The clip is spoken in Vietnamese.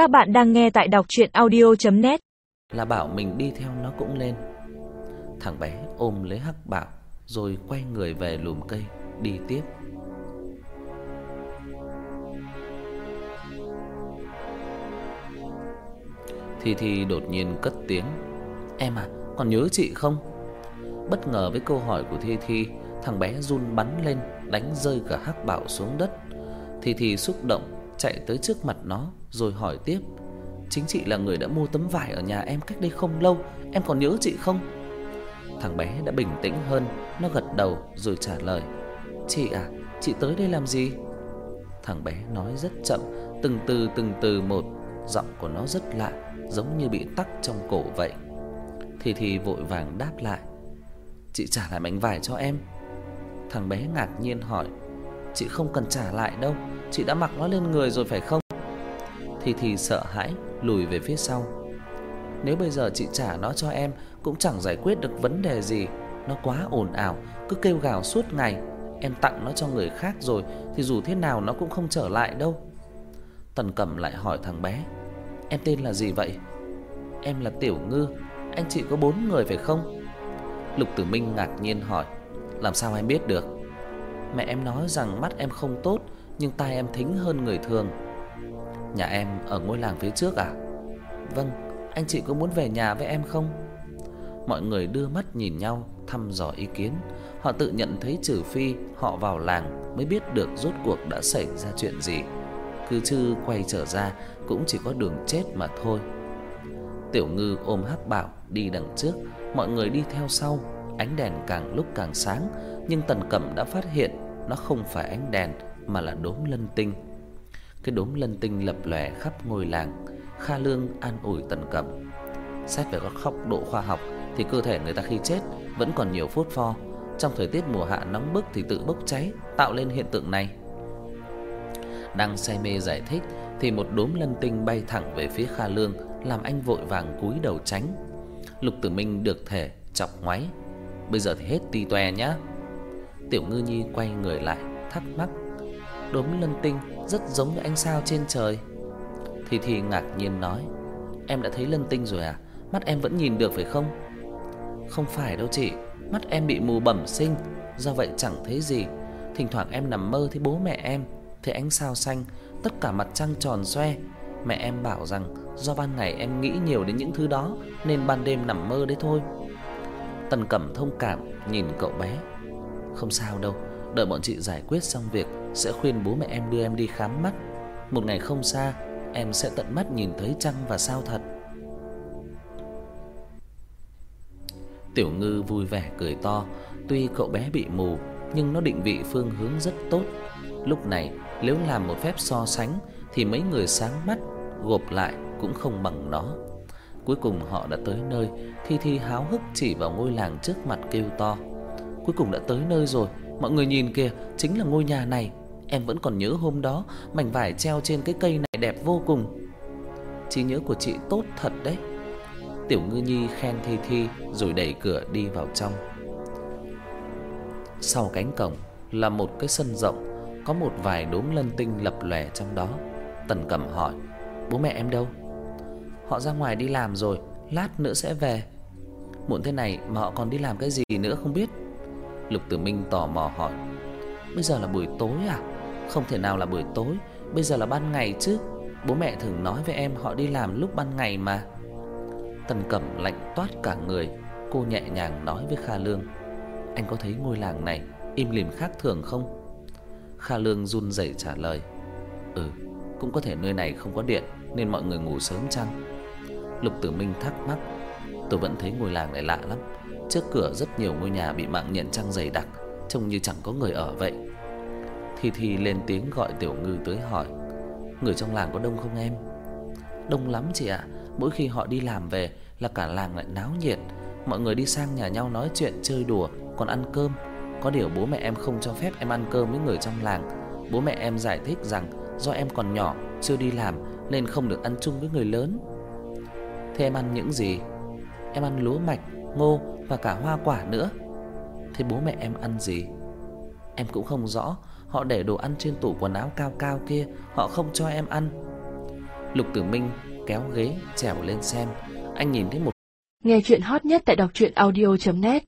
Các bạn đang nghe tại đọc audio net Là bảo mình đi theo nó cũng lên. Thằng bé ôm lấy Hắc Bảo rồi quay người về lùm cây, đi tiếp. Thì thì đột nhiên cất tiếng Em à còn nhớ chị không Bất ngờ với câu hỏi của Thi Thi, Thằng bé run bắn lên, Đánh rơi cả hắc bảo xuống đất thì Thi xúc động Chạy tới trước mặt nó, Rồi hỏi tiếp. Chính chị là người đã mua tấm vải ở nhà em cách đây không lâu, Em còn nhớ chị không? Thằng bé đã bình tĩnh hơn, Nó gật đầu rồi trả lời. Chị à chị tới đây làm gì? Thằng bé nói rất chậm, Từng từ từng từ một. Giọng của nó rất lạ, Giống như bị tắc trong cổ vậy. Thì thì vội vàng đáp lại. Chị trả lại mảnh vải cho em. Thằng bé ngạc nhiên hỏi. Chị không cần trả lại đâu. Chị đã mặc nó lên người rồi phải không? Thì thì sợ hãi, lùi về phía sau. Nếu bây giờ chị trả nó cho em, Cũng chẳng giải quyết được vấn đề gì. Nó quá ồn ào, Cứ kêu gào suốt ngày. Em tặng nó cho người khác rồi, Thì dù thế nào nó cũng không trở lại đâu. Tần Cẩm lại hỏi thằng bé, Em tên là gì vậy? Em là Tiểu Ngư. Anh chị có bốn người phải không? Lục Tử Minh ngạc nhiên hỏi, Làm sao em biết được? Mẹ em nói rằng mắt em không tốt, Nhưng tai em thính hơn người thường. Nhà em ở ngôi làng phía trước à? Vâng Anh chị có muốn về nhà với em không? Mọi người đưa mắt nhìn nhau, Thăm dò ý kiến. Họ tự nhận thấy trừ phi họ vào làng Mới biết được rốt cuộc đã xảy ra chuyện gì. Cứ chư quay trở ra, Cũng chỉ có đường chết mà thôi. Tiểu ngư ôm hắc bảo đi đằng trước. Mọi người đi theo sau. Ánh đèn càng lúc càng sáng, Nhưng tần cẩm đã phát hiện Nó không phải ánh đèn, Mà là đốm lân tinh. Cái đốm lân tinh lập lòe khắp ngôi làng, Kha Lương an ủi tần cẩm. Xét về các góc độ khoa học, Thì cơ thể người ta khi chết Vẫn còn nhiều phốt pho. Trong thời tiết mùa hạ nóng bức thì tự bốc cháy, Tạo lên hiện tượng này. Đang say mê giải thích, Thì một đốm lân tinh bay thẳng về phía Kha Lương, Làm anh vội vàng cúi đầu tránh. Lục Tử Minh được thể, chọc ngoáy. Bây giờ thì hết ti toe nhá. Tiểu Ngư Nhi quay người lại, Thắc mắc. Đốm lân tinh rất giống như ánh sao trên trời. Thì thì ngạc nhiên nói, Em đã thấy lân tinh rồi à? Mắt em vẫn nhìn được phải không? Không phải đâu chị, Mắt em bị mù bẩm sinh. Do vậy chẳng thấy gì. Thỉnh thoảng em nằm mơ thấy bố mẹ em, Thấy ánh sao xanh, Tất cả mặt trăng tròn xoe. Mẹ em bảo rằng do ban ngày em nghĩ nhiều đến những thứ đó, nên ban đêm nằm mơ đấy thôi. Tần Cẩm thông cảm nhìn cậu bé. Không sao đâu, đợi bọn chị giải quyết xong việc sẽ khuyên bố mẹ em đưa em đi khám mắt. Một ngày không xa, em sẽ tận mắt nhìn thấy trăng và sao thật. Tiểu Ngư vui vẻ cười to, tuy cậu bé bị mù nhưng nó định vị phương hướng rất tốt. Lúc này, nếu làm một phép so sánh thì mấy người sáng mắt gộp lại cũng không bằng nó. Cuối cùng họ đã tới nơi, Thi Thi háo hức chỉ vào ngôi làng trước mặt kêu to. Cuối cùng đã tới nơi rồi, mọi người nhìn kìa, chính là ngôi nhà này. Em vẫn còn nhớ hôm đó, mảnh vải treo trên cái cây này đẹp vô cùng. Trí nhớ của chị tốt thật đấy. Tiểu Ngư Nhi khen Thi Thi rồi đẩy cửa đi vào trong. Sau cánh cổng là một cái sân rộng, có một vài đốm lân tinh lập lòe trong đó. Tần Cẩm hỏi: "Bố mẹ em đâu?" Họ ra ngoài đi làm rồi, lát nữa sẽ về. Muộn thế này mà họ còn đi làm cái gì nữa không biết. Lục Tử Minh tò mò hỏi. Bây giờ là buổi tối à? Không thể nào là buổi tối, bây giờ là ban ngày chứ. Bố mẹ thường nói với em họ đi làm lúc ban ngày mà. Tần Cẩm lạnh toát cả người, cô nhẹ nhàng nói với Kha Lương. Anh có thấy ngôi làng này im lìm khác thường không? Kha Lương run rẩy trả lời. Ừ, cũng có thể nơi này không có điện nên mọi người ngủ sớm chăng? Lục Tử Minh thắc mắc, tôi vẫn thấy ngôi làng này lạ lắm. Trước cửa rất nhiều ngôi nhà bị mạng nhện trăng dày đặc, trông như chẳng có người ở vậy. Thi Thi lên tiếng gọi Tiểu Ngư tới hỏi, người trong làng có đông không em? Đông lắm chị ạ, mỗi khi họ đi làm về là cả làng lại náo nhiệt, mọi người đi sang nhà nhau nói chuyện chơi đùa, còn ăn cơm. Có điều bố mẹ em không cho phép em ăn cơm với người trong làng. Bố mẹ em giải thích rằng do em còn nhỏ, chưa đi làm nên không được ăn chung với người lớn. Thế em ăn những gì? Em ăn lúa mạch, ngô và cả hoa quả nữa. Thế bố mẹ em ăn gì? Em cũng không rõ, họ để đồ ăn trên tủ quần áo cao cao kia, họ không cho em ăn. Lục Tử Minh kéo ghế trèo lên xem. Anh nhìn thấy một Nghe chuyện hot nhất tại đọc truyện audio net